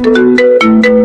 Thank you.